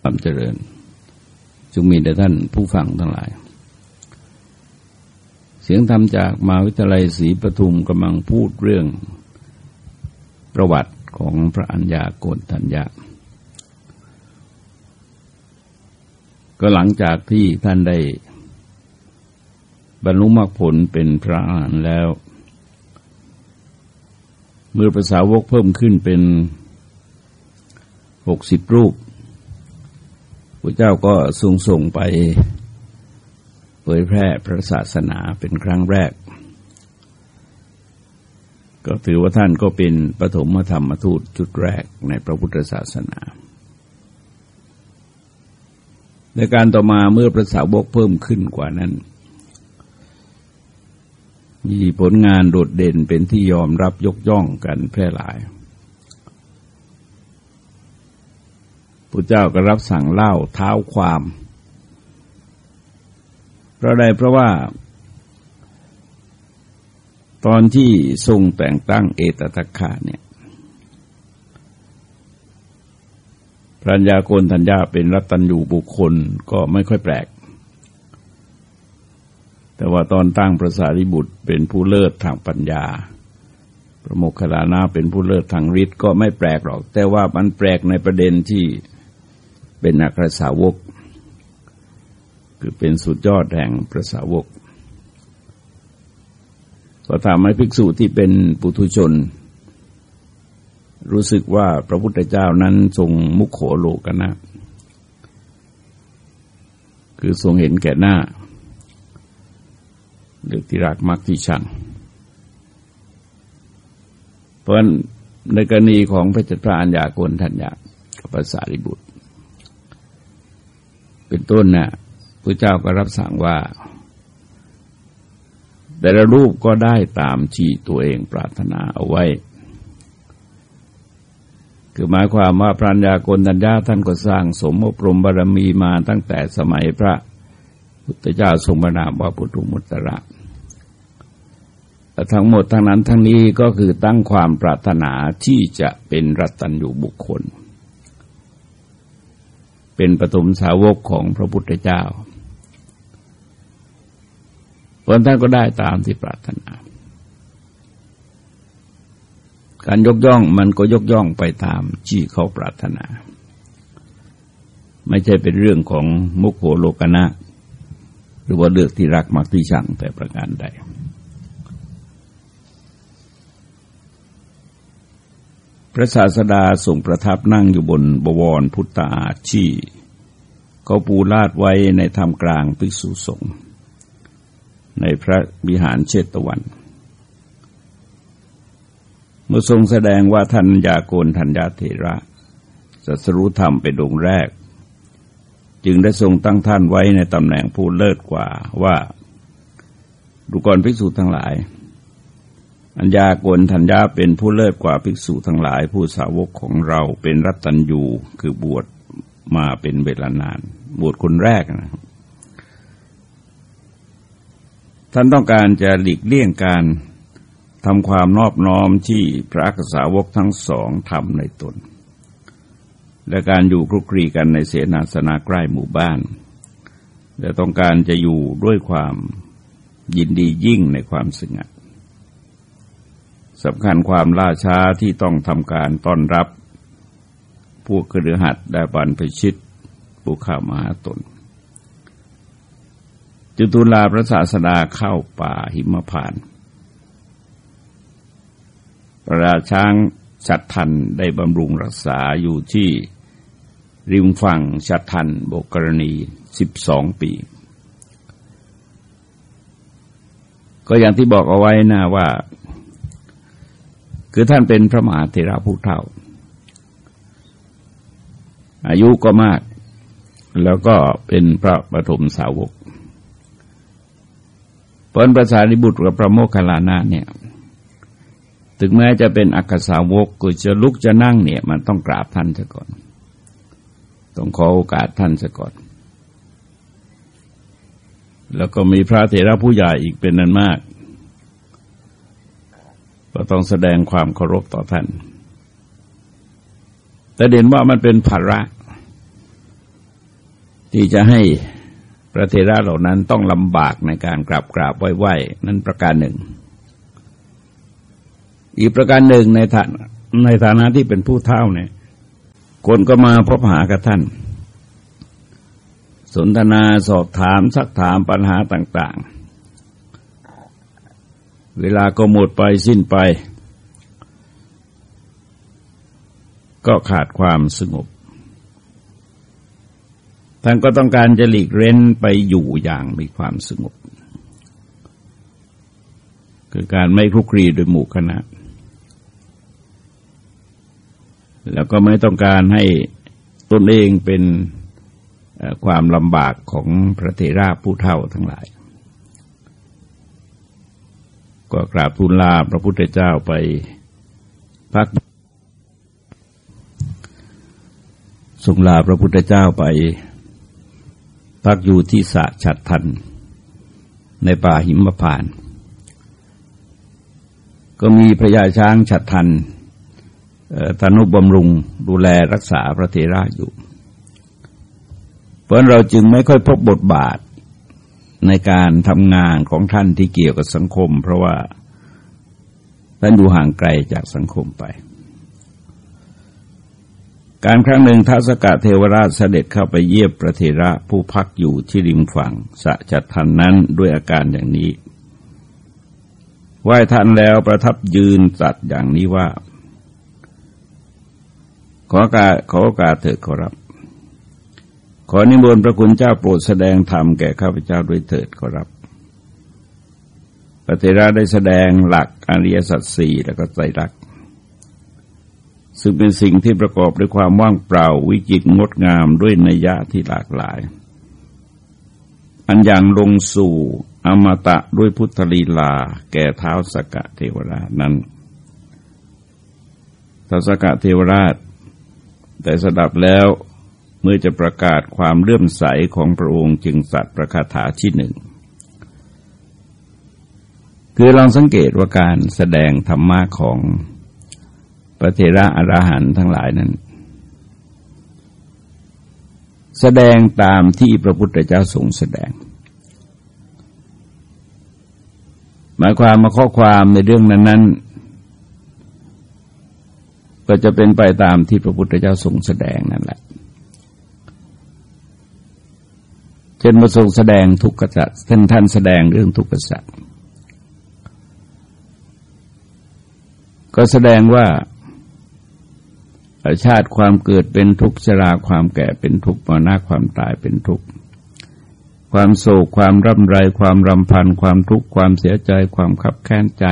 ความเจริญจงมีแด่ท่านผู้ฟังทั้งหลาย เสียงธรรมจากมหาวิทยาลัยศรีปทุมกำลังพูดเรื่องประวัติของพระอัญญาโกณทัญญาก็หลังจากที่ท่านได้บรรลุมรรคผลเป็นพระอรหันต์แล้ว เมื่อภาษาวกเพิ่มขึ้นเป็นหกสิบรูป พระเจ้าก็ทรงส่งไปเผยแพร่พระศาสนาเป็นครั้งแรก ก็ถือว่าท่านก็เป็นปฐมธรรมทูตจุดแรกในพระพุทธศาสนา ในการต่อมาเมื่อพระสาวกเพิ่มขึ้นกว่านั้น มีผลงานโดดเด่นเป็นที่ยอมรับยกย่องกันแพร่หลาย พระเจ้าก็รับสั่งเล่าเท้าความ เพราะใดเพราะว่า ตอนที่ทรงแต่งตั้งเอตตะคาเนี่ยพระญาโกนธัญญาเป็นรัตัญญูบุคคลก็ไม่ค่อยแปลก แต่ว่าตอนตั้งพระสารีบุตรเป็นผู้เลิศทางปัญญา พระโมคคัลลานาเป็นผู้เลิศทางฤทธิ์ก็ไม่แปลกหรอก แต่ว่ามันแปลกในประเด็นที่ เป็นอัครสาวก คือเป็นสุดยอดแห่งพระสาวก ก็ทำให้ภิกษุที่เป็นปุถุชน รู้สึกว่าพระพุทธเจ้านั้นทรงมุขโขโลกนะ คือทรงเห็นแก่หน้า หรือที่รักมักที่ชัง เพราะในกรณีของพระจัตพระัญญาโกนทัญญากับภาษาริบุตร เป็นต้นนะ่ะพระเจ้าก็รับสั่งว่า แต่ละรูปก็ได้ตามที่ตัวเองปรารถนาเอาไว้ คือหมายความว่าพระญากรตัญญาท่านก็สร้างสมอบรมบารมีมาตั้งแต่สมัยพระพุทธเจ้าทรงบรรามว่าพุทธุมุตระแต่ทั้งหมดทั้งนั้นทั้งนี้ก็คือตั้งความปรารถนาที่จะเป็นรัตัญญูบุคคล เป็นปฐมสาวกของพระพุทธเจ้าผลท่านก็ได้ตามที่ปรารถนา การยกย่องมันก็ยกย่องไปตามที่เขาปรารถนา ไม่ใช่เป็นเรื่องของมุขโหโลกนะ หรือว่าเลือกที่รักมักที่ชังแต่ประการใด พระศาสดาทรงประทับนั่งอยู่บนบวรพุทธาชีเขาปูลาดไว้ในธรรมกลางภิกษุสงฆ์ในพระวิหารเชตวัน เมื่อทรงแสดงว่าท่านยาโกนทัญญาเถระสัสรุธรรมเป็นองค์แรก จึงได้ทรงตั้งท่านไว้ในตำแหน่งผู้เลิศกว่าว่าดูกรภิกษุทั้งหลายัญญากนทัญญาเป็นผู้เลิศกว่าภิกษุทั้งหลายผู้สาวกของเราเป็นรัตตัญยูคือบวชมาเป็นเวลานาน บวชคนแรกนะท่านต้องการจะหลีกเลี่ยงการทำความนอบน้อมที่พระกษาวกทั้งสองทำในตน และการอยู่คลุกคลีกันในเสนาสนะใกล้หมู่บ้าน และต้องการจะอยู่ด้วยความยินดียิ่งในความสงัด สำคัญความล่าช้าที่ต้องทำการต้อนรับพวกกระหัดได้บันไปชิตผู้ข้ามหาตนจุตุลาพระศาสดาเข้าป่าหิมพานประราช้างชัดทันได้บำรุงรักษาอยู่ที่ริมฝั่งชัดทันโบกรณีสิบสองปี ก็อย่างที่บอกเอาไว้นะว่า คือท่านเป็นพระมหาเถระผู้เฒ่า อายุก็มาก แล้วก็เป็นพระปฐมสาวกเพราะภาษาริบุตรกับพระโมคคัลลานะเนี่ย ถึงแม้จะเป็นอักษาวกก็จะลุกจะนั่งเนี่ย มันต้องกราบท่านซะก่อน ต้องขอโอกาสท่านซะก่อน แล้วก็มีพระเถระผู้ใหญ่อีกเป็นนั้นมาก ก็ต้องแสดงความเคารพต่อท่าน แต่เด่นว่ามันเป็นภาระ ที่จะให้พระเทระเหล่านั้นต้องลำบากในการกราบกราบไหว้ไหวนั้นประการหนึ่ง อีกประการหนึ่งในฐานในฐานะที่เป็นผู้เท่าเนี่ย คนก็มาพบหากับท่าน สนทนาสอบถาม สักถามปัญหาต่าง ๆ เวลาก็หมดไปสิ้นไป ก็ขาดความสงบ ท่านก็ต้องการจะหลีกเร้นไปอยู่อย่างมีความสงบ คือการไม่คลุกคลีโดยหมู่คณะ แล้วก็ไม่ต้องการให้ตนเองเป็นความลำบากของพระเทราผู้เท่าทั้งหลาย ก็กราบทูลลาพระพุทธเจ้าไปพักส่งลาพระพุทธเจ้าไปพักอยู่ที่สะฉัดทัน ในป่าหิมพาน ก็มีพระยาช้างฉัดทันธนุบำรุงดูแลรักษาพระเทระอยู่ เพราะเราจึงไม่ค่อยพบบทบาท ในการทำงานของท่านที่เกี่ยวกับสังคม เพราะว่าท่านอยู่ห่างไกลจากสังคมไป การครั้งหนึ่งท้าสกะเทวราชเสด็จเข้าไปเยียบพระเทระผู้พักอยู่ที่ริมฝั่งสะจัดทันนั้นด้วยอาการอย่างนี้ไหว้ท่านแล้วประทับยืนจัดอย่างนี้ว่า ขอการขอการเถิดขอรับ ขอนิมนต์พระคุณเจ้าโปรดแสดงธรรมแก่ข้าพเจ้าด้วยเถิดขอรับพระเทระได้แสดงหลักอริยสัจสี่แล้วก็ใจรัก ซึ่งเป็นสิ่งที่ประกอบด้วยความว่างเปล่าวิจิตรงดงามด้วยนัยยะที่หลากหลาย อันอย่างลงสู่อมตะด้วยพุทธลีลา แก่เท้าสกะเทวราชนั้นท้าสกะเทวราช แต่สดับแล้ว เมื่อจะประกาศความเลื่อมใสของพระองค์จึงสัตว์ประคาถาที่หนึ่ง คือลองสังเกตว่าการแสดงธรรมะของพระเทระอรหันต์ทั้งหลายนั้น แสดงตามที่พระพุทธเจ้าทรงแสดง หมายความมาข้อความในเรื่องนั้น ๆก็จะเป็นไปตามที่พระพุทธเจ้าทรงแสดงนั่นแหละ เช่นมาทรงแสดงทุกขสัตว์ท่านท่านแสดงเรื่องทุกขสัตว์ก็แสดงว่าชาติความเกิดเป็นทุกข์ชราความแก่เป็นทุกข์มรณะความตายเป็นทุกข์ความโศกความร่ำไร ความรำพัน ความทุกข์ความเสียใจ ความขับแค้นใจ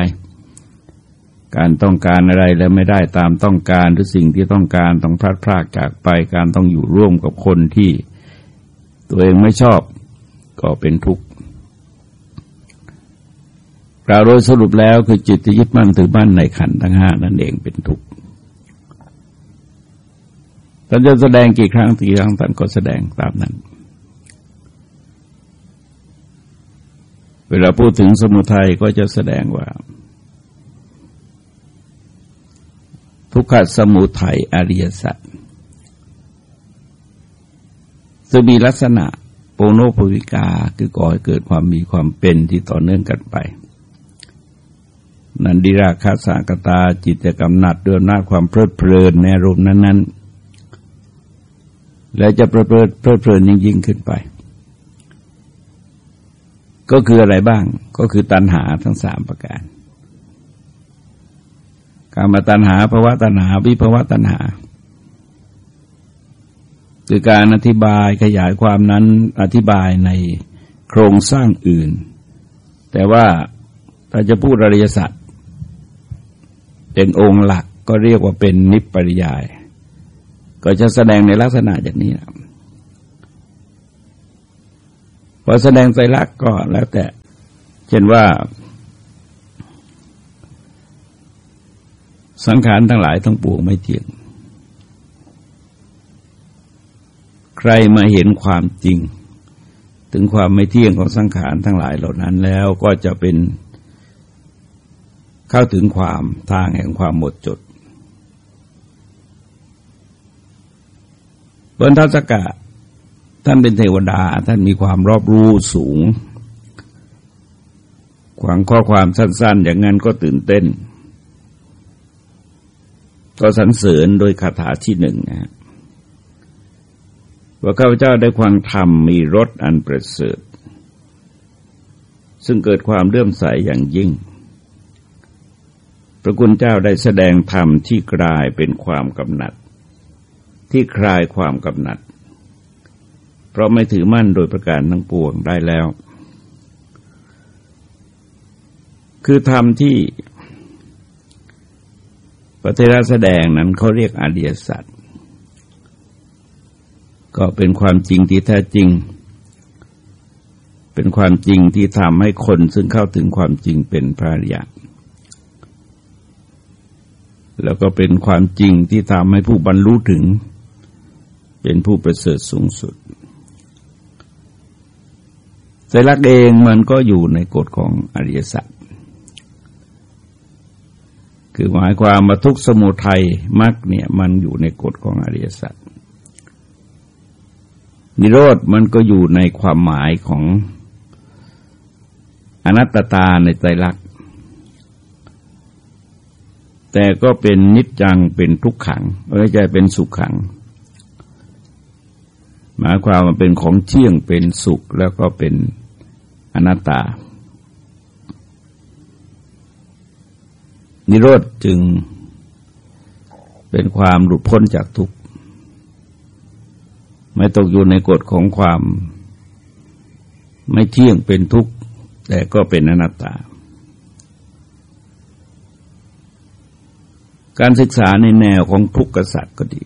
การต้องการอะไรแล้วไม่ได้ตามต้องการหรือสิ่งที่ต้องการต้องพลาดพลาดจากไปการต้องอยู่ร่วมกับคนที่ ตัวเองไม่ชอบก็เป็นทุกข์กล่าวโดยสรุปแล้วคือจิตที่ยึดมั่นถือมั่นในขันธ์ทั้งห้านั่นเองเป็นทุกข์ท่านจะแสดงกี่ครั้งกี่ครั้งท่านก็แสดงตามนั้น เวลาพูดถึงสมุทัยก็จะแสดงว่า ทุกขสมุทัยอริยสัจ จะมีลักษณะโปโนภวิกาคือก่อให้เกิดความมีความเป็นที่ต่อเนื่องกันไป นันดิราคาสากตาจิตกำหนัดด้วยหน้าความเพลิดเพลินในรูปนั้น ๆ และจะเพลิดเพลิดเพลินยิ่งยิ่งขึ้นไป ก็คืออะไรบ้างก็คือตัณหาทั้งสามประการการมาตัณหาภาวะตัณหาวิภาวะตัณหา คือการอธิบายขยายความนั้นอธิบายในโครงสร้างอื่น แต่ว่าถ้าจะพูดอริยสัจเป็นองค์หลักก็เรียกว่าเป็นนิปริยาย ก็จะแสดงในลักษณะอย่างนี้นะพอแสดงใจรักก็แล้วแต่ เช่นว่า สังขารทั้งหลายทั้งปวงไม่เที่ยง ใครมาเห็นความจริง ถึงความไม่เที่ยงของสังขารทั้งหลายเหล่านั้นแล้วก็จะเป็นเข้าถึงความทางแห่งความหมดจดบนทัศกะท่านเป็นเทวดาท่านมีความรอบรู้สูงขวางข้อความสั้น ๆ อย่างนั้นก็ตื่นเต้น ก็สรรเสริญโดยคาถาที่หนึ่งนะ ว่าข้าพเจ้าได้ความธรรมมีรสอันประเสริฐซึ่งเกิดความเลื่อมใสอย่างยิ่ง พระคุณเจ้าได้แสดงธรรมที่กลายเป็นความกำหนัด ที่คลายความกำหนัด เพราะไม่ถือมั่นโดยประการทั้งปวงได้แล้ว คือธรรมที่พระเทระแสดงนั้นเขาเรียกอริยสัจ ก็เป็นความจริงที่แท้จริง เป็นความจริงที่ทำให้คนซึ่งเข้าถึงความจริงเป็นพระอริยะแล้วก็เป็นความจริงที่ทำให้ผู้บรรลุถึง เป็นผู้ประเสริฐสูงสุดแต่ลักเองมันก็อยู่ในกฎของอริยสัจคือหมายความมาทุกสมุทัยมรรคเนี่ยมันอยู่ในกฎของอริยสัจ นิโรธมันก็อยู่ในความหมายของอนัตตาในใจรักแต่ก็เป็นนิจจังเป็นทุกขังไม่ใช่เป็นสุขขัง หมายความว่าเป็นของเที่ยงเป็นสุขแล้วก็เป็นอนัตตา นิโรธจึงเป็นความหลุดพ้นจากทุกข์ ไม่ตกอยู่ในกฎของความไม่เที่ยงเป็นทุกข์ แต่ก็เป็นอนัตตา การศึกษาในแนวของทุกข์กษัตร์ก็ดี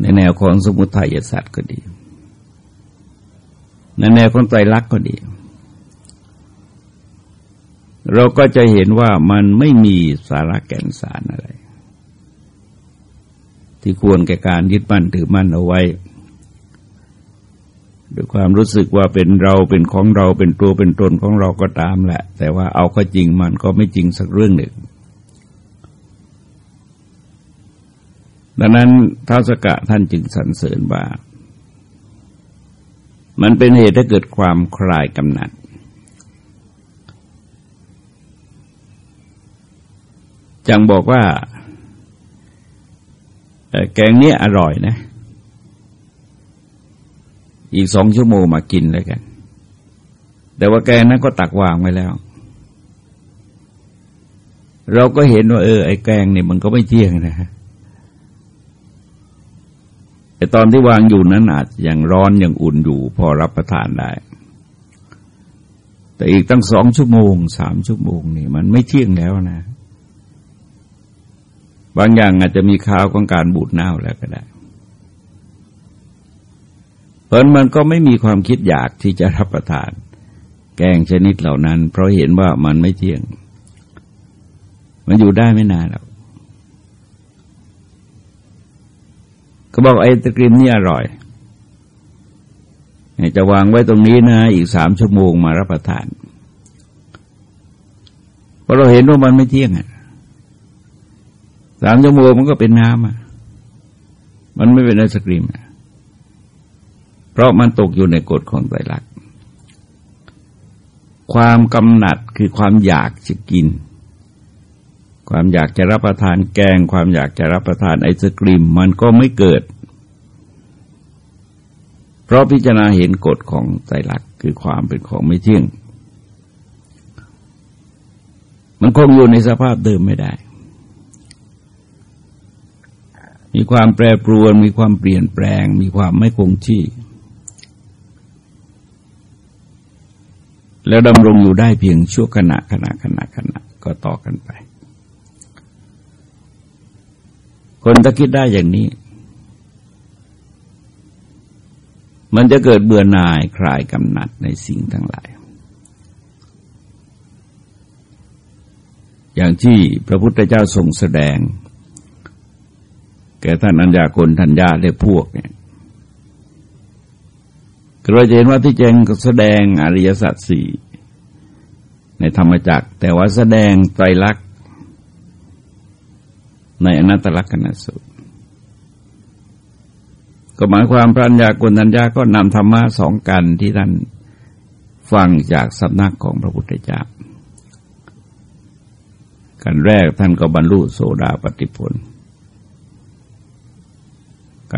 ในแนวของสมุทัยศาสตร์ก็ดี ในแนวของไตรลักษณ์ก็ดี เราก็จะเห็นว่ามันไม่มีสาระแก่นสารอะไร ที่ควรแก่การยึดมั่นถือมั่นเอาไว้ด้วยความรู้สึกว่าเป็นเราเป็นของเราเป็นตัวเป็นตนของเราก็ตามแหละ แต่ว่าเอาก็จริงมันก็ไม่จริงสักเรื่องหนึ่ง ดังนั้นท้าวสกะท่านจึงสรรเสริญว่า มันเป็นเหตุให้เกิดความคลายกำหนัด จังบอกว่า แกงเนี้ยอร่อยนะ อีกสองชั่วโมงมากินเลยกัน แต่ว่าแกงนั้นก็ตักวางไว้แล้ว เราก็เห็นว่า เออ ไอ้แกงเนี่ยมันก็ไม่เที่ยงนะฮะแต่ตอนที่วางอยู่นั้นอาจยังร้อนยังอุ่นอยู่ พอรับประทานได้ แต่อีกตั้งสองชั่วโมงสามชั่วโมงนี่มันไม่เที่ยงแล้วนะ บางอย่างอาจจะมีข่าวของการบูดเน่าแล้วก็ได้ เพราะมันก็ไม่มีความคิดอยากที่จะรับประทาน แกงชนิดเหล่านั้น เพราะเห็นว่ามันไม่เที่ยง มันอยู่ได้ไม่นานหรอกเขาบอกไอ้ตะกริมนี่อร่อยจะวางไว้ตรงนี้นะ อีกสามชั่วโมงมารับประทานเพราะเราเห็นว่ามันไม่เที่ยงอะ สามชั่วโมงมันก็เป็นน้ำอะ มันไม่เป็นไอศกรีมเพราะมันตกอยู่ในกฎของไตรลักษณ์ ความกำหนัดคือความอยากจะกิน ความอยากจะรับประทานแกง ความอยากจะรับประทานไอศกรีม มันก็ไม่เกิด เพราะพิจารณาเห็นกฎของไตรลักษณ์คือความเป็นของไม่เที่ยง มันคงอยู่ในสภาพเดิมไม่ได้ มีความแปรปรวน มีความเปลี่ยนแปลง มีความไม่คงที่ แล้วดำรงอยู่ได้เพียงชั่วขณะขณะขณะขณะก็ต่อกันไป คนถ้าคิดได้อย่างนี้ มันจะเกิดเบื่อหน่ายคลายกำหนัดในสิ่งทั้งหลายอย่างที่พระพุทธเจ้าทรงแสดง ก่ท่านอัญญาคนทัญญาและพวกเนี่ยเราจะเห็นว่าที่แจงแสดงอริยสัจสี่ในธรรมจักร แต่ว่าแสดงไตรลักษณ์ในอนัตตลักษณสูตรก็หมายความพระัญญากุณัญญาก็นำธรรมะสองกันที่ท่านฟังจากสำนักของพระพุทธเจ้า กันแรกท่านก็บรรลุโสดาปฏิผล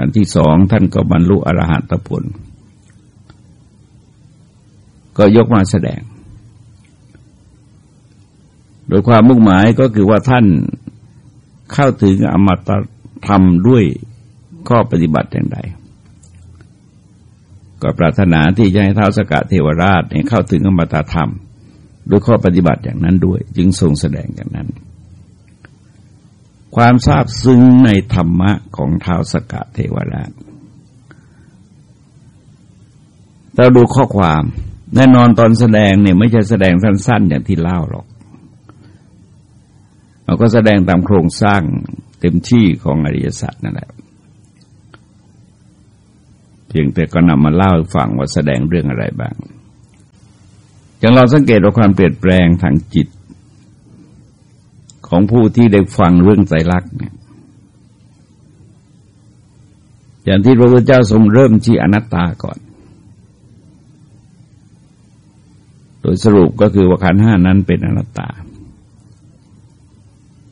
การที่สองท่านก็บรรลุอรหัตผล ก็ยกมาแสดง โดยความมุ่งหมายก็คือว่าท่านเข้าถึงอมตะธรรมด้วยข้อปฏิบัติอย่างใด ก็ปรารถนาที่จะให้เท้าสกะเทวราชเข้าถึงอมตะธรรม ด้วยข้อปฏิบัติอย่างนั้นด้วย จึงทรงแสดงอย่างนั้น ความทราบซึ้งในธรรมะของท้าวสกะเทวราช เราดูข้อความแน่นอนตอนแสดงเนี่ยไม่ใช่แสดงสั้น ๆ อย่างที่เล่าหรอก เราก็แสดงตามโครงสร้างเต็มที่ของอริยสัจนั่นแหละ เพียงแต่ก็นำมาเล่าให้ฟังว่าแสดงเรื่องอะไรบ้าง อย่างเราสังเกตว่าความเปลี่ยนแปลงทางจิต ของผู้ที่ได้ฟังเรื่องใจรักเนี่ยอย่างที่พระพุทธเจ้าทรงเริ่มที่อนัตตาก่อน โดยสรุปก็คือว่าขันห้านั้นเป็นอนัตตา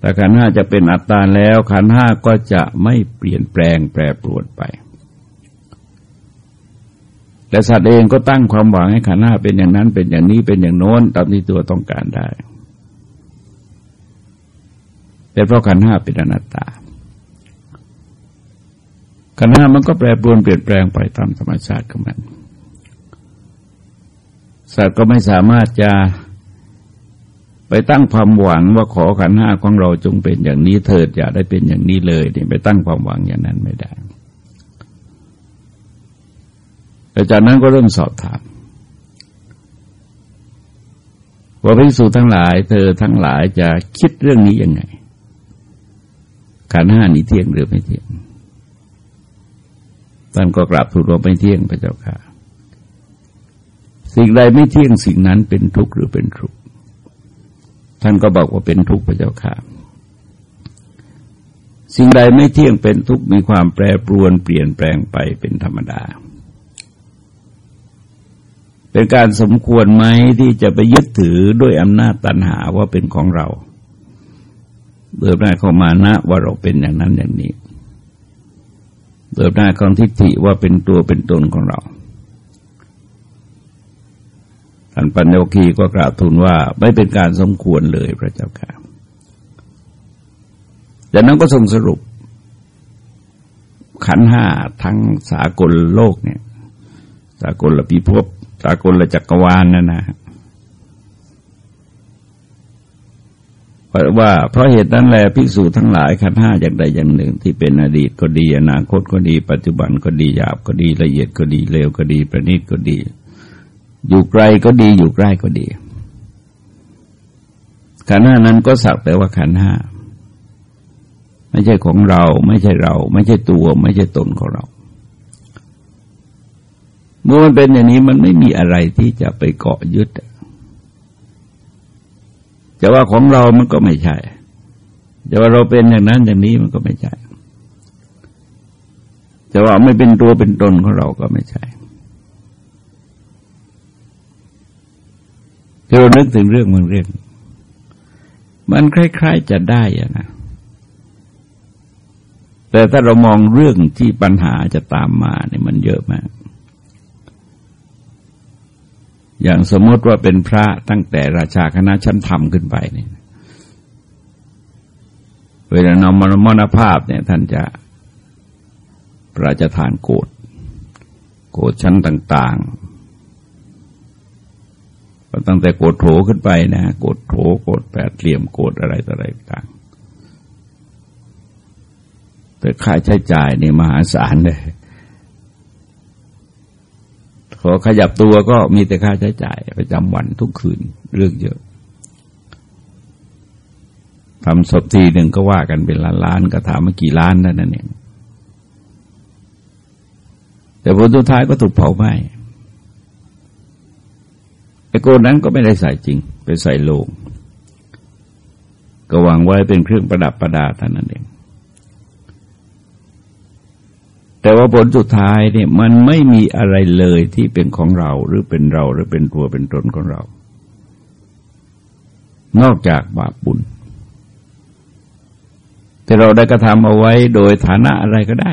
แต่ขันห้าจะเป็นอัตตาแล้วขันห้าก็จะไม่เปลี่ยนแปลงแปรปรวนไป แต่สัตว์เองก็ตั้งความหวังให้ขันห้าเป็นอย่างนั้นเป็นอย่างนี้เป็นอย่างโน้นตามที่ตัวต้องการได้ แต่เพราะขันห้าเป็นอนัตตาขันห้ามันก็แปรปรวนเปลี่ยนแปลงไปตามธรรมชาติของมันสัตว์ก็ไม่สามารถจะไปตั้งความหวังว่าขอขันห้าของเราจงเป็นอย่างนี้เถิดอย่าได้เป็นอย่างนี้เลยนี่ไปตั้งความหวังอย่างนั้นไม่ได้แต่จากนั้นก็เริ่มสอบถามว่าพิสูจทั้งหลาย เธอทั้งหลายจะคิดเรื่องนี้ยังไง ขันห้านี้เที่ยงหรือไม่เที่ยงท่านก็กราบทูลว่าไม่เที่ยงพระเจ้าค่ะ สิ่งใดไม่เที่ยงสิ่งนั้นเป็นทุกข์หรือเป็นทุกข์ท่านก็บอกว่าเป็นทุกข์พระเจ้าค่ะ สิ่งใดไม่เที่ยงเป็นทุกข์มีความแปรปรวนเปลี่ยนแปลงไปเป็นธรรมดา เป็นการสมควรไหมที่จะไปยึดถือด้วยอำนาจตันหาว่าเป็นของเรา เดิมหน้าของมานะว่าเราเป็นอย่างนั้นอย่างนี้เดิมหน้าของทิฏฐิว่าเป็นตัวเป็นตนของเราท่านปัญโยคีก็กล่าวทูลว่าไม่เป็นการสมควรเลยพระเจ้าค่ะจากนั้นก็ทรงสรุป ขันห้าทั้งสากลโลกเนี่ย สากลละพิภพสากลจักรวาลนั่นนะ ว่าเพราะเหตุนั้นแหละภิกษุทั้งหลายขันห้าอย่างใดอย่างหนึ่ง ที่เป็นอดีตก็ดี อนาคตก็ดี ปัจจุบันก็ดีหยาบก็ดีละเอียดก็ดีเร็วก็ดี ประณีตก็ดี อยู่ไกลก็ดีอยู่ใกล้ก็ดีขันห้านั้นก็สักแต่ว่าขันห้าไม่ใช่ของเรา ไม่ใช่เรา ไม่ใช่ตัว ไม่ใช่ตนของเรา เมื่อมันเป็นอย่างนี้มันไม่มีอะไรที่จะไปเกาะยึด จะว่าของเรามันก็ไม่ใช่จะว่าเราเป็นอย่างนั้นอย่างนี้มันก็ไม่ใช่จะว่าไม่เป็นตัวเป็นตนของเราก็ไม่ใช่ที่เรานึกถึงเรื่องมึงเรื่อง มันคล้ายๆจะได้อะนะ แต่ถ้าเรามองเรื่องที่ปัญหาจะตามมาเนี่ยมันเยอะมาก อย่างสมมติว่าเป็นพระตั้งแต่ราชาคณะชั้นธรรมขึ้นไปเนี่ยเวลานำมรมรภาพเนี่ยท่านจะพระราชทานโกดโกดชั้นต่างๆ ตั้งแต่โกดโถขึ้นไปนะโกดโถโกดแปดเหลี่ยมโกดอะไรต่ออะไรต่างแต่ค่าใช้จ่ายเนี่ยมหาศาลเลย อขยับตัวก็มีแต่ค่าใช้จ่ายประจำวันทุกคืนเรื่องเยอะทำศพทีหนึ่งก็ว่ากันเป็นล้านล้านก็ถามมากี่ล้านนั่นเองแต่ผลสุดท้ายก็ถูกเผาไหม้ไอ้โกนนั้นก็ไม่ได้ใส่จริง ไปใส่โลง ก็วางไว้เป็นเครื่องประดับประดาท่านั้นเอง แต่ว่าผลสุดท้ายเนี่ยมันไม่มีอะไรเลยที่เป็นของเราหรือเป็นเราหรือเป็นตัวเป็นตนของเรา นอกจากบาปบุญ แต่เราได้กระทำเอาไว้โดยฐานะอะไรก็ได้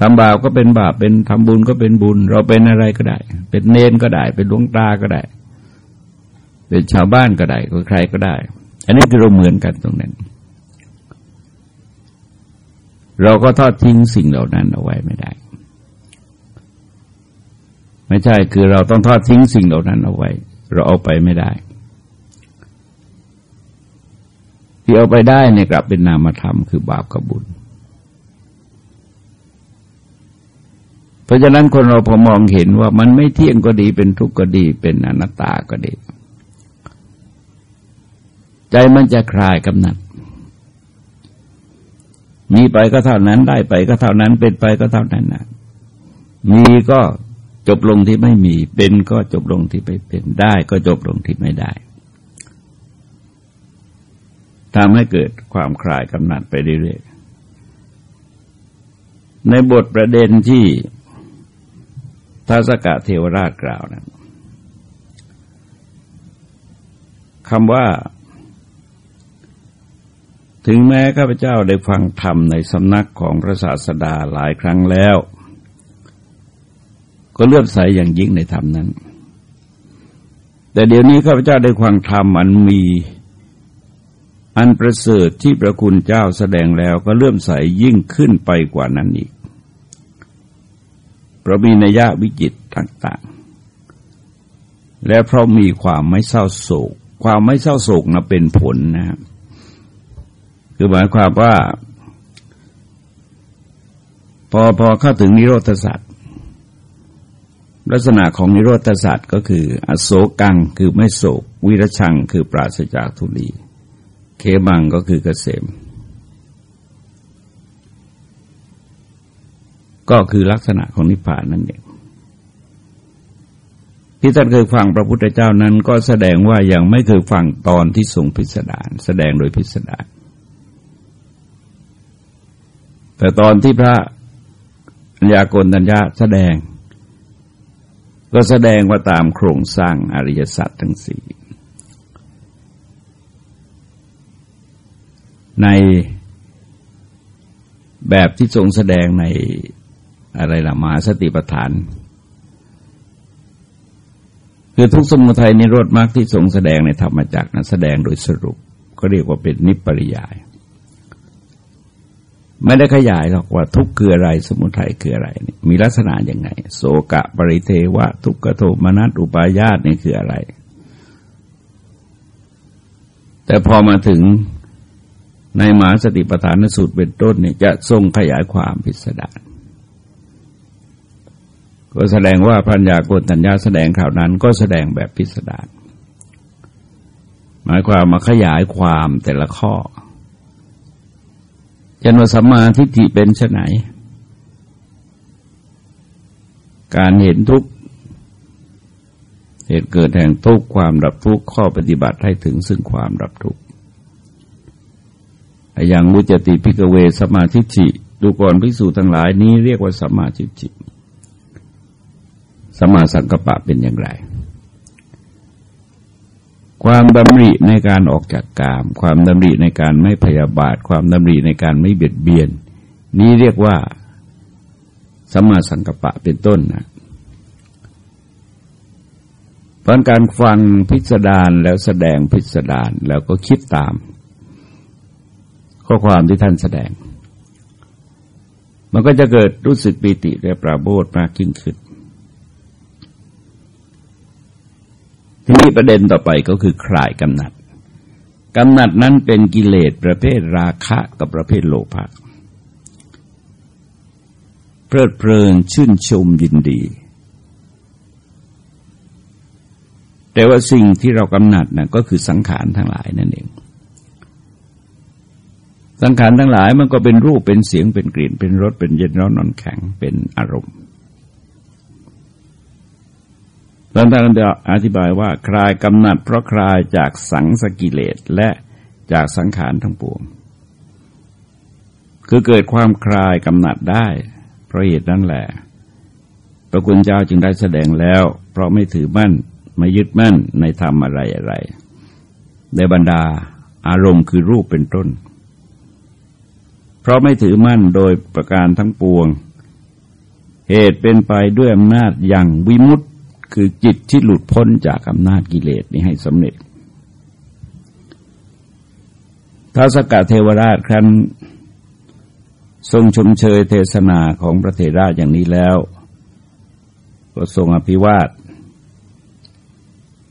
ทำบาปก็เป็นบาปเป็นทำบุญก็เป็นบุญ เราเป็นอะไรก็ได้ เป็นเนนก็ได้ เป็นหลวงตาก็ได้ เป็นชาวบ้านก็ได้ ใครก็ได้ อันนี้คือเราเหมือนกันตรงนั้น เราก็ทอดทิ้งสิ่งเหล่านั้นเอาไว้ไม่ได้ ไม่ใช่คือเราต้องทอดทิ้งสิ่งเหล่านั้นเอาไว้ เราเอาไปไม่ได้ที่เอาไปได้เนี่ยกลับเป็นนามธรรมคือบาปกับบุญ เพราะฉะนั้นคนเราพอมองเห็นว่ามันไม่เที่ยงก็ดีเป็นทุกข์ก็ดี เป็นอนัตตาก็ดี ใจมันจะคลายกำหนัด มีไปก็เท่านั้นได้ไปก็เท่านั้น เป็นไปก็เท่านั้นนะมีก็จบลงที่ไม่มี เป็นก็จบลงที่ไม่เป็นได้ ก็จบลงที่ไม่ได้ทำให้เกิดความคลายกำหนัดไปเรื่อยๆในบทประเด็นที่ท้าสกะเทวราชกล่าวนะคำว่า ถึงแม้ข้าพเจ้าได้ฟังธรรมในสำนักของพระศาสดาหลายครั้งแล้ว ก็เลื่อมใสอย่างยิ่งในธรรมนั้น แต่เดี๋ยวนี้ข้าพเจ้าได้ฟังธรรมอันมีอันประเสริฐที่พระคุณเจ้าแสดงแล้วก็เลื่อมใสยิ่งขึ้นไปกว่านั้นอีกเพราะมีนัยยะวิจิตต่างๆ และเพราะมีความไม่เศร้าโศก ความไม่เศร้าโศกนะเป็นผลนะครับ คือหมายความว่า พอพอเข้าถึงนิโรธศาสตว์ลักษณะของนิโรธศาสตว์ก็คือ อโศกังคือไม่โศก วิรชังคือปราศจากทุลี เคบังก็คือเกษม ก็คือลักษณะของนิพพานนั่นเองที่ท่านเคยฟังพระพุทธเจ้านั้นก็แสดงว่ายังไม่เคยฟังตอนที่ทรงพิสดารแสดงโดยพิสดาร แต่ตอนที่พระัญากรตัญญาแสดง ก็แสดงว่าตามโครงสร้างอริยสัจทั้งสี่ในแบบที่ทรงแสดงในอะไรล่ะมาสติปัฏฐาน คือทุกสมุทัยนิโรธมรรคที่ทรงแสดงในธรรมจักรนั้นแสดงโดยสรุป ก็เรียกว่าเป็นนิปริยาย ไม่ได้ขยายหรอกว่าทุกข์คืออะไร สมุทัยคืออะไร มีลักษณะยังไง โสกะปริเทวะ ทุกขโทมนัสอุปายาตนี่คืออะไร แต่พอมาถึงในมหาสติปัฏฐานสูตรเป็นต้นเนี่ยจะทรงขยายความพิสดารก็แสดงว่าพัญญาโกตัญญาแสดงข่าวนั้นก็แสดงแบบพิสดารหมายความมาขยายความแต่ละข้อ จนว่าสัมมาทิฏฐิเป็นชไหน การเห็นทุกเหตุเกิดแห่งทุกความดับทุกข้อปฏิบัติให้ถึงซึ่งความดับทุกอย่างมุจติพิกเวสมาธิิดูก่อนภิกษุทั้งหลายนี้เรียกว่าสมาธิิสมาสังกปะเป็นอย่างไร ความดำริในการออกจากกาม ความดำริในการไม่พยาบาท ความดำริในการไม่เบียดเบียน นี้เรียกว่าสัมมาสังกปะเป็นต้นนะเพราะการฟังพิสดารแล้วแสดงพิสดารแล้วก็คิดตาม ข้อความที่ท่านแสดง มันก็จะเกิดรู้สึกปีติและปราโมทมากยิ่งขึ้น ทีนี้ประเด็นต่อไปก็คือคลายกำหนัดกำหนัดนั้นเป็นกิเลสประเภทราคะกับประเภทโลภะเพลิดเพลินชื่นชมยินดี แต่ว่าสิ่งที่เรากำหนัดนะก็คือสังขารทั้งหลายนั่นเอง สังขารทั้งหลายมันก็เป็นรูปเป็นเสียงเป็นกลิ่นเป็นรสเป็นเย็นร้อนนอนแข็งเป็นอารมณ์ ท่านท่านอธิบายว่าคลายกำหนัดเพราะคลายจากสังสกิเลสและจากสังขารทั้งปวง คือเกิดความคลายกำหนัดได้ เพราะเหตุนั้นแหละ พระคุณเจ้าจึงได้แสดงแล้ว เพราะไม่ถือมั่นไม่ยึดมั่นในธรรมอะไรอะไร ในบรรดาอารมณ์คือรูปเป็นต้น เพราะไม่ถือมั่นโดยประการทั้งปวง เหตุเป็นไปด้วยอำนาจอย่างวิมุตต คือจิตที่หลุดพ้นจากอำนาจกิเลสนี้ให้สำเร็จท้าสกัดเทวราชครั้น ทรงชมเชยเทศนาของพระเถระอย่างนี้แล้ว ก็ทรงอภิวาท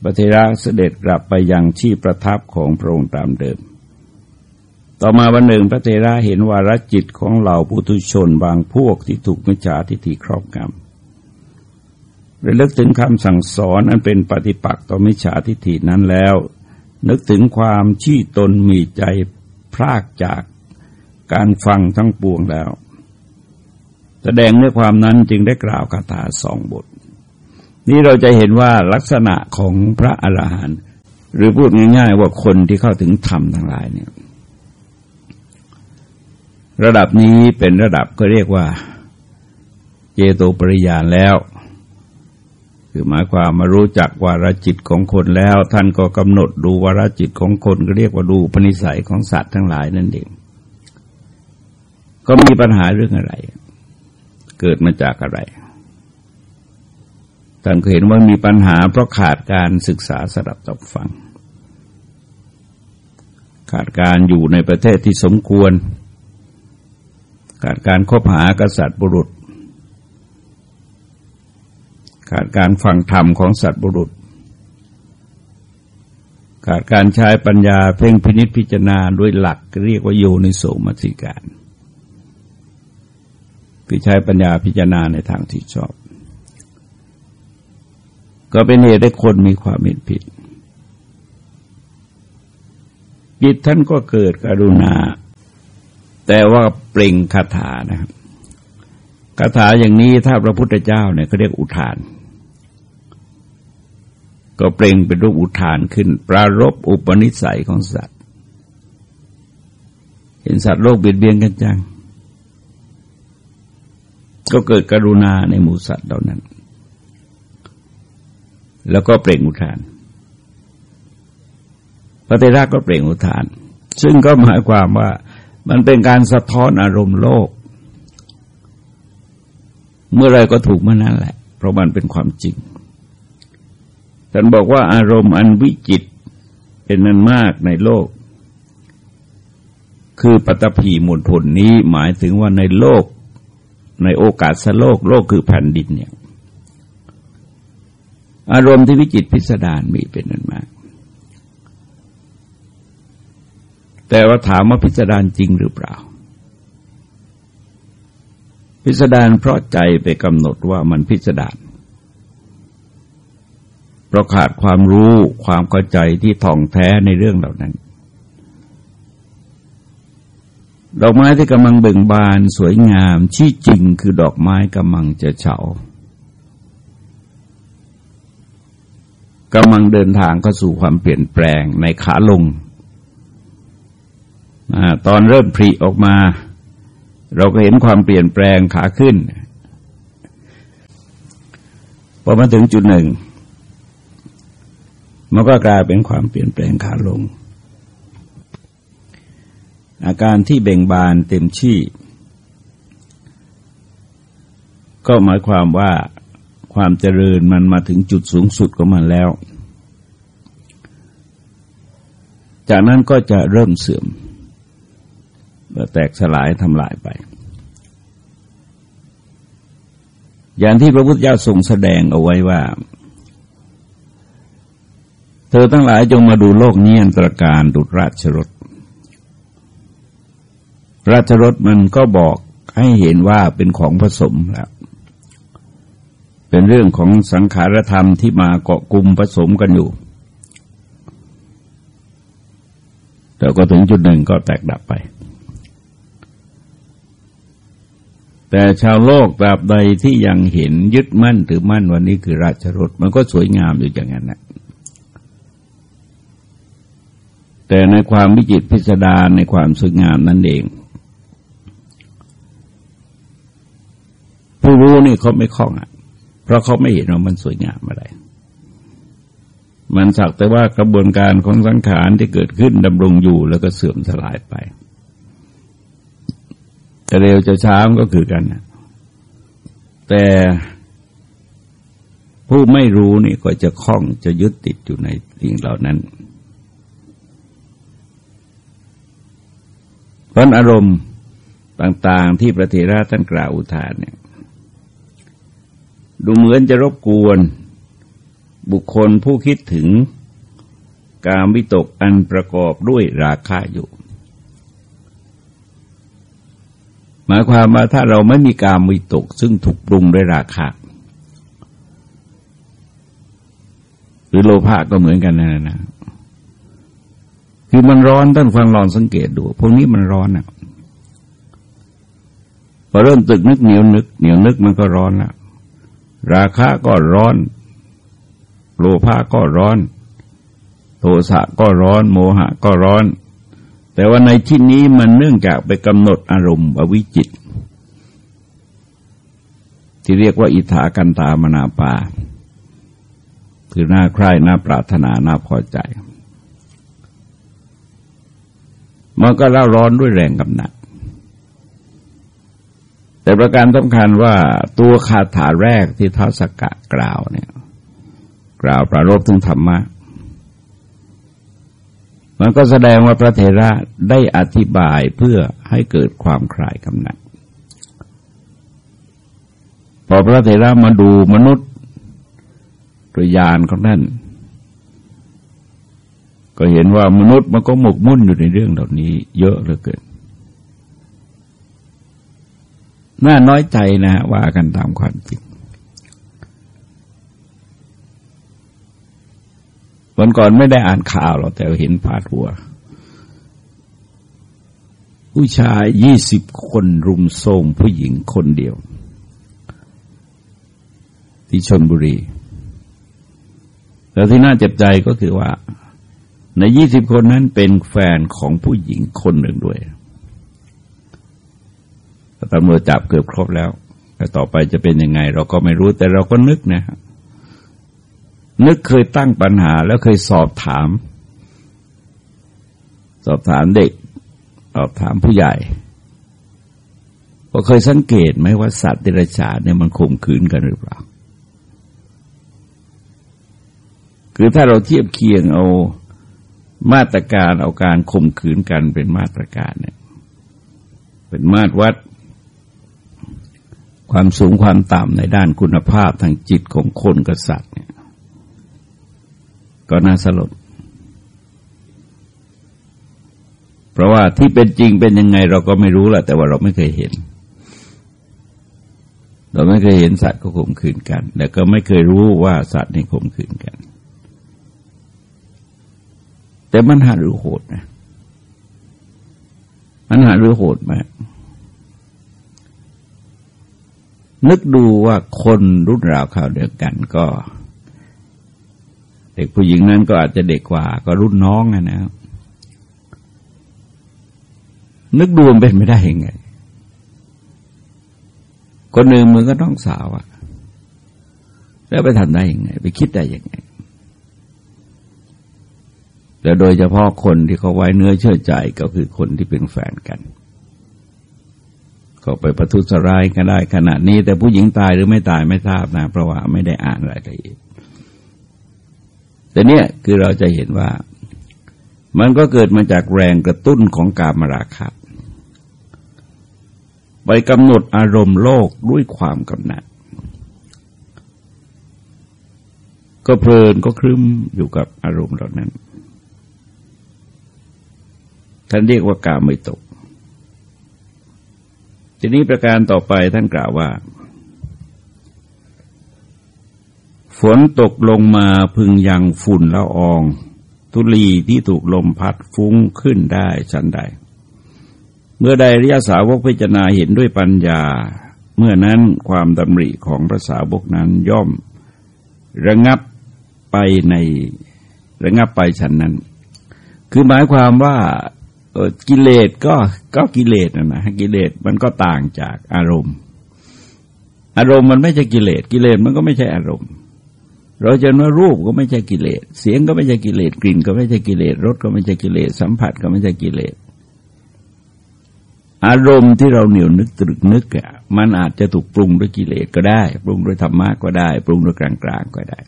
พระเถระเสด็จกลับไปยังที่ประทับของพระองค์ตามเดิม ต่อมาวันหนึ่งพระเถระเห็นวารจิตของเหล่าปุถุชนบางพวกที่ถูกมิจฉาทิฏฐิครอบงำ ระลึกถึงคำสั่งสอนอันเป็นปฏิปักษ์ต่อมิจฉาทิฏฐินั้นแล้ว นึกถึงความชี้ตนมีใจพรากจากการฟังทั้งปวงแล้ว แสดงเนื้อความนั้นจึงได้กล่าวคาถาสองบท นี้เราจะเห็นว่าลักษณะของพระอรหันต์หรือพูดง่ายๆว่าคนที่เข้าถึงธรรมทั้งหลายเนี่ยระดับนี้เป็นระดับก็เรียกว่า เจโตปริยานแล้ว คือหมายความมารู้จักวาระจิตของคนแล้ว ท่านก็กำหนดดูวาระจิตของคนก็เรียกว่าดูปณิสัยของสัตว์ทั้งหลายนั่นเอง ก็มีปัญหาเรื่องอะไร เกิดมาจากอะไรท่านก็เห็นว่ามีปัญหาเพราะขาดการศึกษาสดับตับฟัง ขาดการอยู่ในประเทศที่สมควร ขาดการคบหากษัตริย์บุรุษ ขาดการฟังธรรมของสัตว์บุรุษ ขาดการใช้ปัญญาเพ่งพินิษพิจารณาด้วยหลักเรียกว่าโยนิโสมัติการคือใช้ปัญญาพิจารณาในทางที่ชอบ ก็เป็นเหตุให้คนมีความเห็นผิดจิตท่านก็เกิดกรุณา แต่ว่าเปล่งคาถานะครับคาถาอย่างนี้ถ้าพระพุทธเจ้าเนี่ยเขาเรียกอุทาน ก็เปล่งเป็นรูปอุทานขึ้น ปรารบอุปนิสัยของสัตว์ เห็นสัตว์โลกเบียดเบียนกันจัง ก็เกิดกรุณาในหมูสัตว์เหล่านั้น แล้วก็เปล่งอุทาน พระเทระก็เปล่งอุทาน ซึ่งก็หมายความว่ามันเป็นการสะท้อนอารมณ์โลก เมื่อไรก็ถูกเมื่อนั้นแหละ เพราะมันเป็นความจริง ท่านบอกว่าอารมณ์อันวิจิตเป็นนั้นมากในโลก คือปัตภีมวลผลนี้หมายถึงว่าในโลก ในโอกาสสโลก โลกคือแผ่นดินเนี่ย อารมณ์ที่วิจิตพิสดารมีเป็นนั้นมาก แต่ว่าถามว่าพิสดารจริงหรือเปล่า พิสดารเพราะใจไปกำหนดว่ามันพิสดาร ราะขาดความรู้ความเข้าใจที่ท่องแท้ในเรื่องเหล่านั้น ดอกไม้ที่กำลังเบ่งบานสวยงามที่จริงคือดอกไม้กำลังจะเฉากำลังเดินทางเข้าสู่ความเปลี่ยนแปลงในขาลงตอนเริ่มผลิออกมา เราก็เห็นความเปลี่ยนแปลงขาขึ้นพอมาถึงจุดหนึ่ง มันก็กลายเป็นความเปลี่ยนแปลงขาลง อาการที่เบ่งบานเต็มที่ ก็หมายความว่าความเจริญมันมาถึงจุดสูงสุดของมันแล้ว จากนั้นก็จะเริ่มเสื่อมแตกสลายทำลายไป อย่างที่พระพุทธเจ้าทรงแสดงเอาไว้ว่า ธอทั้งหลายจงมาดูโลกนี้อันตรการดุจราชรถ ราชรถมันก็บอกให้เห็นว่าเป็นของผสมแล้ว เป็นเรื่องของสังขารธรรมที่มาเกาะกลุ่มผสมกันอยู่ แต่ก็ถึงจุดหนึ่งก็แตกดับไป แต่ชาวโลกแบบใดที่ยังเห็นยึดมั่นถือมั่นวันนี้คือราชรถมันก็สวยงามอยู่อย่างนั้นนะ แต่ในความวิจิตพิสดารในความสวยงามนั่นเอง ผู้รู้นี่เขาไม่คล่องอะ เพราะเขาไม่เห็นว่ามันสวยงามอะไร มันสักแต่ว่ากระบวนการของสังขารที่เกิดขึ้นดำรงอยู่แล้วก็เสื่อมสลายไป แต่เร็วจะช้าก็คือกันนะแต่ผู้ไม่รู้นี่ก็จะคล่องจะยึดติดอยู่ในสิ่งเหล่านั้น เพราะอารมณ์ต่างๆที่พระเถระท่านกล่าวอุทานเนี่ยดูเหมือนจะรบกวน บุคคลผู้คิดถึงการวิตกอันประกอบด้วยราคะอยู่ หมายความว่าถ้าเราไม่มีการวิตกซึ่งถูกปรุงด้วยราคะหรือโลภะก็เหมือนกันนะนะ คือมันร้อนท่านฟังลองสังเกตดู พวกนี้มันร้อนอะพอเริ่มตึกนึกเหนียวนึกเหนียวนึกมันก็ร้อนแล้วราคะก็ร้อน โลภะก็ร้อน โทสะก็ร้อน โมหะก็ร้อน แต่ว่าในที่นี้มันเนื่องจากไปกำหนดอารมณ์อวิจิต ที่เรียกว่าอิทธากันตามนาปา คือหน้าใคร่หน้าปรารถนาหน้าพอใจ มันก็เล่าร้อนด้วยแรงกำหนัด แต่ประการสำคัญว่าตัวคาถาแรกที่ท้าสกะกล่าวเนี่ยกล่าวประรบถึงธรรมะ มันก็แสดงว่าพระเทระได้อธิบายเพื่อให้เกิดความคลายกำหนัด พอพระเทระมาดูมนุษย์ตัวญาณของท่าน ก็เห็นว่ามนุษย์มันก็หมกมุ่นอยู่ในเรื่องเหล่านี้ เยอะเหลือเกิน น่าน้อยใจนะว่ากันตามความจริง วันก่อนไม่ได้อ่านข่าวหรอกแต่เห็นพาดหัว ผู้ชายยี่สิบคนรุมโทมผู้หญิงคนเดียว ที่ชนบุรี แล้วที่น่าเจ็บใจก็คือว่า ในยี่สิบคนนั้นเป็นแฟนของผู้หญิงคนหนึ่งด้วยตำรวจจับเกือบครบแล้ว แต่ต่อไปจะเป็นยังไง เราก็ไม่รู้แต่เราก็นึกนะฮะนึกเคยตั้งปัญหาแล้วเคยสอบถาม สอบถามเด็ก สอบถามผู้ใหญ่ก็เคยสังเกตไหมว่าสัตว์เดรัจฉานเนี่ยมันข่มขืนกันหรือเปล่า คือถ้าเราเทียบเคียงเอา มาตรการเอาการข่มขืนกันเป็นมาตรการเนี่ยเป็นมาตรวัด ความสูงความต่ำในด้านคุณภาพทางจิตของคนกับสัตว์เนี่ยก็น่าสลด เพราะว่าที่เป็นจริงเป็นยังไงเราก็ไม่รู้แหละแต่ว่าเราไม่เคยเห็น เราไม่เคยเห็นสัตว์ก็ข่มขืนกันแต่ก็ไม่เคยรู้ว่าสัตว์นี่ข่มขืนกัน แต่มันหาหรือโหดนะมันหาหรือโหดมากนึกดูว่าคนรุ่นราวข่าวเดียวกันก็ เด็กผู้หญิงนั้นก็อาจจะเด็กกว่า ก็รุ่นน้องนะครับนึกดูมันเป็นไม่ได้ยังไงคนหนึ่งมือก็ต้องสาวอะแล้วไปทำได้ยังไง ไปคิดได้ยังไง แล้วโดยเฉพาะคนที่เขาไว้เนื้อเชื่อใจก็คือคนที่เป็นแฟนกันก็ไปประทุษร้ายกันได้ขนาดนี้ แต่ผู้หญิงตายหรือไม่ตายไม่ทราบนะเพราะว่าไม่ได้อ่านรายละเอียดแต่เนี่ยคือเราจะเห็นว่า มันก็เกิดมาจากแรงกระตุ้นของกามราคะไปกำหนดอารมณ์โลกด้วยความกำหนัด ก็เพลินก็ครึ้มอยู่กับอารมณ์เหล่านั้น ท่านเรียกว่าการไม่ตก ทีนี้ประการต่อไปท่านกล่าวว่า ฝนตกลงมาพึงยังฝุ่นละออง ทุลีที่ถูกลมพัดฟุ้งขึ้นได้ชั้นใด เมื่อใดริยสาวกพิจารณาเห็นด้วยปัญญา เมื่อนั้นความดำริของพระสาวกนั้นย่อมระงับไปในระงับไปฉันนั้น คือหมายความว่า กิเลสก็ก็กิเลสนะนะกิเลสมันก็ต่างจากอารมณ์ อารมณ์มันไม่ใช่กิเลสกิเลสมันก็ไม่ใช่อารมณ์ เราจะว่ารูปก็ไม่ใช่กิเลสเสียงก็ไม่ใช่กิเลสกลิ่นก็ไม่ใช่กิเลสรสก็ไม่ใช่กิเลสสัมผัสก็ไม่ใช่กิเลสอารมณ์ที่เราเหนียวนึกตรึกนึกอะมันอาจจะถูกปรุงด้วยกิเลสก็ได้ ปรุงด้วยธรรมะก็ได้ ปรุงด้วยกลางๆก็ได้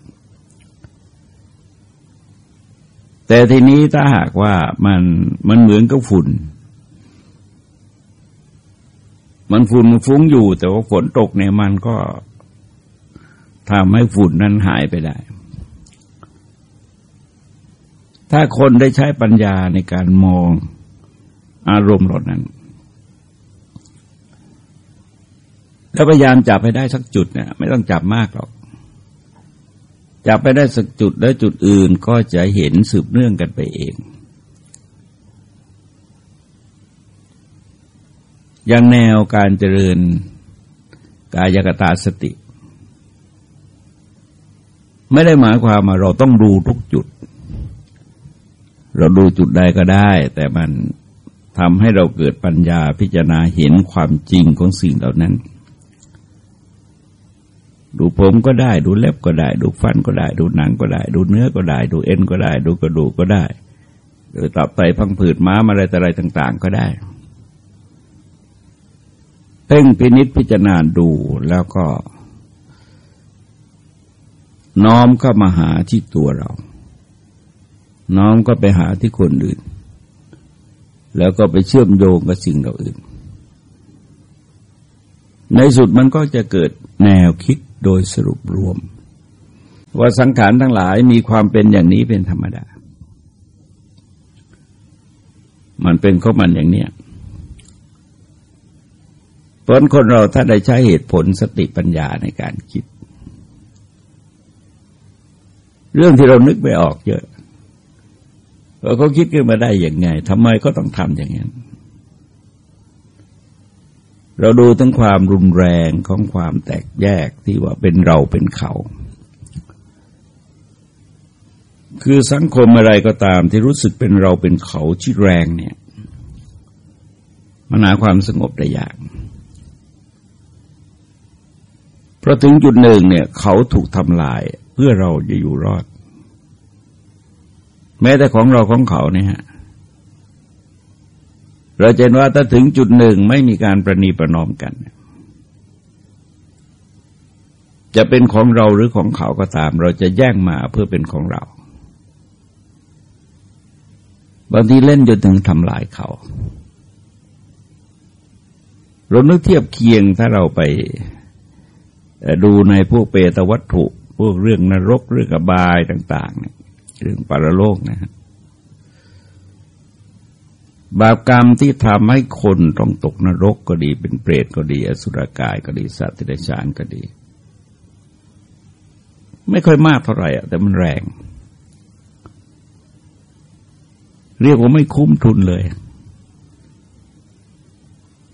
แต่ทีนี้ถ้าหากว่ามันมันเหมือนกับฝุ่น มันฝุ่นมันฟุ้งอยู่ แต่ว่าฝนตกเนี่ยมันก็ทำให้ฝุ่นนั้นหายไปได้ ถ้าคนได้ใช้ปัญญาในการมองอารมณ์เหล่านั้น แล้วพยายามจับให้ได้สักจุดเนี่ยไม่ต้องจับมากหรอก จับไปได้สักจุดแล้วจุดอื่นก็จะเห็นสืบเนื่องกันไปเอง อย่างแนวการเจริญกายกตาสติ ไม่ได้หมายความว่าเราต้องดูทุกจุด เราดูจุดใดก็ได้ แต่มันทำให้เราเกิดปัญญาพิจารณาเห็นความจริงของสิ่งเหล่านั้น ดูผมก็ได้ ดูเล็บก็ได้ ดูฟันก็ได้ ดูหนังก็ได้ ดูเนื้อก็ได้ ดูเอ็นก็ได้ ดูกระดูกก็ได้ดูตับไตพังผืดม้ามอะไรแต่อะไรต่าง ๆ ก็ได้เพ่งพินิษพิจารณาดูแล้วก็ น้อมก็มาหาที่ตัวเรา น้อมก็ไปหาที่คนอื่น แล้วก็ไปเชื่อมโยงกับสิ่งเราอื่น ในสุดมันก็จะเกิดแนวคิด โดยสรุปรวม ว่าสังขารทั้งหลายมีความเป็นอย่างนี้เป็นธรรมดา มันเป็นข้อมันอย่างเนี้ยเพราะคนเราถ้าได้ใช้เหตุผลสติปัญญาในการคิด เรื่องที่เรานึกไปออกเยอะว่าเขาคิดขึ้นมาได้อย่างไงทำไมก็ต้องทำอย่างนั้น เราดูถึงความรุนแรงของความแตกแยกที่ว่าเป็นเราเป็นเขา คือสังคมอะไรก็ตามที่รู้สึกเป็นเราเป็นเขาที่แรงเนี่ยมันหาความสงบได้ยากเพราะถึงจุดหนึ่งเนี่ย เขาถูกทำลายเพื่อเราจะอยู่รอด แม้แต่ของเราของเขาเนี่ยฮะ เราจะเห็นว่าถ้าถึงจุดหนึ่งไม่มีการประนีประนอมกัน จะเป็นของเราหรือของเขาก็ตาม เราจะแย่งมาเพื่อเป็นของเรา บางทีเล่นจนถึงทำลายเขาเรานึกเทียบเคียงถ้าเราไปดูในพวกเปตวัตถุ พวกเรื่องนรกเรื่องอบายต่าง ๆ เรื่องปารโลกนะครับ บาปกรรมที่ทำให้คนต้องตกนรกก็ดี เป็นเปรตก็ดี อสุรกายก็ดี สัตว์ที่ได้ฌานก็ดี ไม่ค่อยมากเท่าไหร่แต่มันแรง เรียกว่าไม่คุ้มทุนเลย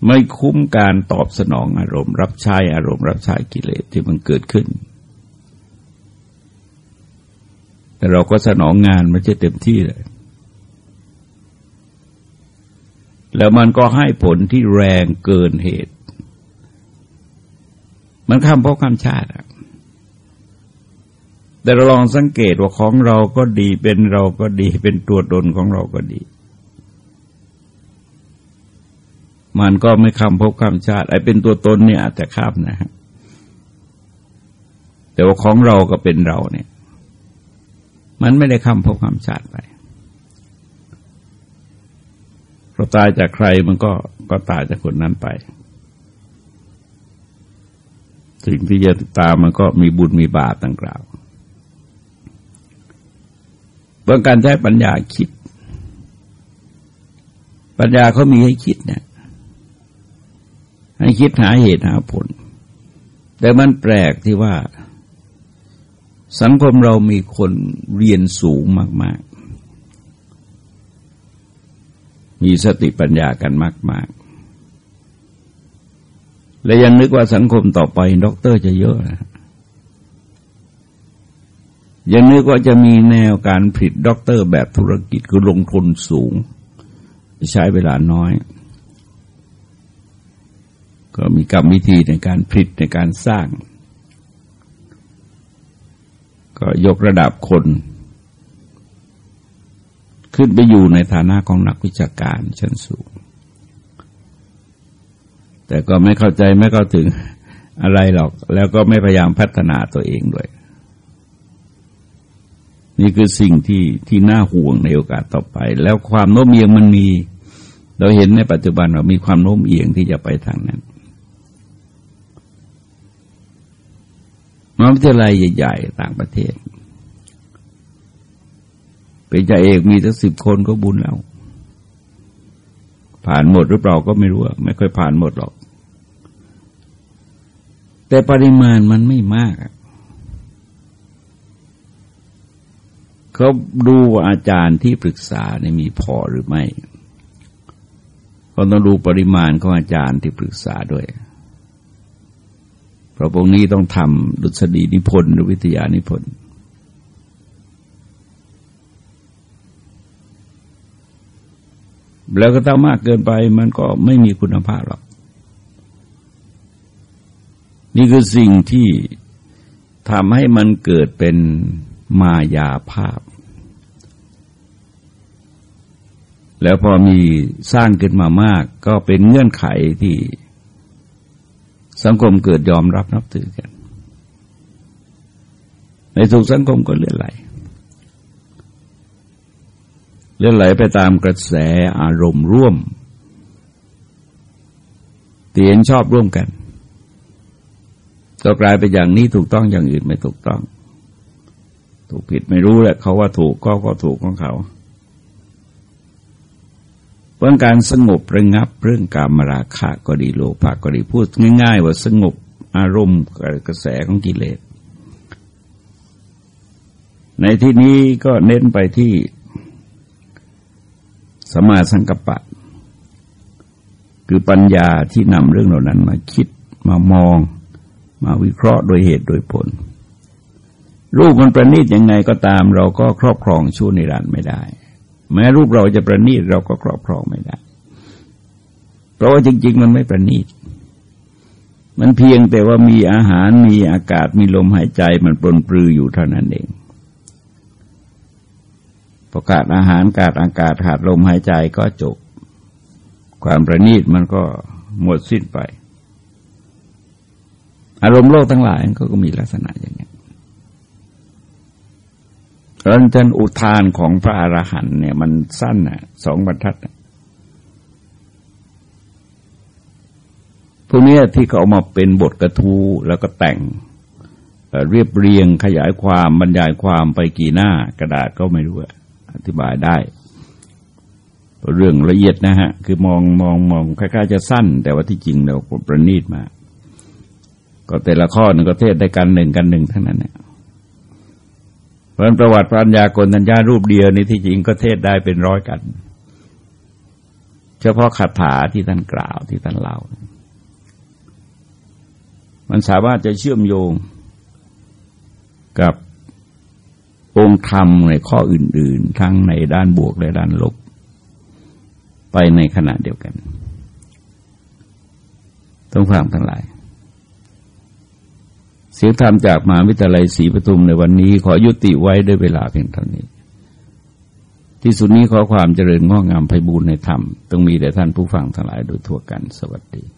ไม่คุ้มการตอบสนองอารมณ์ รับใช้อารมณ์ รับใช้กิเลสที่มันเกิดขึ้น แต่เราก็สนองงานไม่ใช่เต็มที่เลย แล้วมันก็ให้ผลที่แรงเกินเหตุ มันข้ามเพราะข้ามชาติแต่เราลองสังเกตว่าของเราก็ดีเป็นเราก็ดีเป็นตัวตนของเราก็ดี มันก็ไม่ข้ามภพข้ามชาติไอ้เป็นตัวตนเนี่ยอาจจะข้ามนะฮะแต่ว่าของเราก็เป็นเราเนี่ย มันไม่ได้ข้ามภพข้ามชาติไป เราตายจากใครมันก็ก็ตายจากคนนั้นไป สิ่งที่จะตามมันก็มีบุญมีบาปต่างๆเบื้องการใช้ปัญญาคิด ปัญญาเขามีให้คิดเนี่ยให้คิดหาเหตุหาผล แต่มันแปลกที่ว่า สังคมเรามีคนเรียนสูงมาก มีสติปัญญากันมาก ๆ และยังนึกว่าสังคมต่อไปด็อกเตอร์จะเยอะนะยังนึกว่าจะมีแนวการผลิตด็อกเตอร์แบบธุรกิจคือลงทุนสูง ใช้เวลาน้อย ก็มีกรรมวิธีในการผลิตในการสร้าง ก็ยกระดับคน ขึ้นไปอยู่ในฐานะของนักวิชาการชั้นสูง แต่ก็ไม่เข้าใจไม่เข้าถึงอะไรหรอก แล้วก็ไม่พยายามพัฒนาตัวเองด้วย นี่คือสิ่งที่ที่น่าห่วงในโอกาสต่อไป แล้วความโน้มเอียงมันมี เราเห็นในปัจจุบันว่ามีความโน้มเอียงที่จะไปทางนั้นมหาวิทยาลัยใหญ่ ๆ ต่างประเทศ เป็นจ่าเอกมีตั้งสิบคนก็บุญแล้ว ผ่านหมดหรือเปล่าก็ไม่รู้ไม่ค่อยผ่านหมดหรอก แต่ปริมาณมันไม่มากเขาดูว่าอาจารย์ที่ปรึกษาเนี่ยมีพอหรือไม่เขาต้องดูปริมาณของอาจารย์ที่ปรึกษาด้วย เพราะพวกนี้ต้องทำดุษฎีนิพนธ์หรือวิทยานิพนธ์ แล้วก็ถ้ามากเกินไปมันก็ไม่มีคุณภาพหรอก นี่คือสิ่งที่ทำให้มันเกิดเป็นมายาภาพ แล้วพอมีสร้างขึ้นมามาก ก็เป็นเงื่อนไขที่สังคมเกิดยอมรับนับถือกัน ในสุขสังคมก็เลื่อนไหล เลื่อนไหลไปตามกระแสอารมณ์ร่วมเตียนชอบร่วมกันก็กลายไปอย่างนี้ถูกต้องอย่างอื่นไม่ถูกต้อง ถูกผิดไม่รู้แหละเขาว่าถูกก็ก็ถูกของเขาเพราะการสงบระงับเรื่องการมราคะก็ดีโลภะก็ดีพูดง่าย ๆ ว่าสงบอารมณ์กระแสของกิเลส ในที่นี้ก็เน้นไปที่ สมาสังกปะ คือปัญญาที่นำเรื่องเหล่านั้นมาคิดมามอง มาวิเคราะห์โดยเหตุโดยผล รูปมันประณีตยังไงก็ตาม เราก็ครอบครองชั่วในรันไม่ได้ แม้รูปเราจะประณีตเราก็ครอบครองไม่ได้ เพราะว่าจริง ๆ มันไม่ประณีตมันเพียงแต่ว่ามีอาหารมีอากาศมีลมหายใจมันปลนปลืออยู่เท่านั้นเอง พอขาดอาหารขาดอากาศขาดลมหายใจก็จบ ความประณีตมันก็หมดสิ้นไป อารมณ์โลกทั้งหลายก็มีลักษณะอย่างนี้เพราะฉะนั้นอุทานของพระอรหันต์เนี่ยมันสั้นน่ะสองบรรทัดพวกนี้ที่เขาเอามาเป็นบทกระทูแล้วก็แต่งเรียบเรียงขยายความบรรยายความไปกี่หน้ากระดาษก็ไม่รู้อ อธิบายได้ เรื่องละเอียดนะฮะ คือมองมองมองคล้ายๆจะสั้น แต่ว่าที่จริงเราประณีตมา ก็แต่ละข้อหนึ่งก็เทศได้กันหนึ่งกันหนึ่งทั้งนั้นเนี่ยเพราะประวัติพระัญญากรัญญารูปเดียวนี่ที่จริงก็เทศได้เป็นร้อยกัน เฉพาะคาถาที่ท่านกล่าวที่ท่านเล่า มันสามารถจะเชื่อมโยงกับ องค์ธรรมในข้ออื่น ๆ ทั้งในด้านบวกและด้านลบ ไปในขณะเดียวกัน ต้องฟังทั้งหลาย เสียงธรรมจากมหาวิทยาลัยศรีปทุมในวันนี้ขอยุติไว้ด้วยเวลาเพียงเท่านี้ ที่สุดนี้ขอความเจริญง้องามไพบูรณ์ในธรรมต้องมีแด่ท่านผู้ฟังทั้งหลายโดยทั่วกันสวัสดี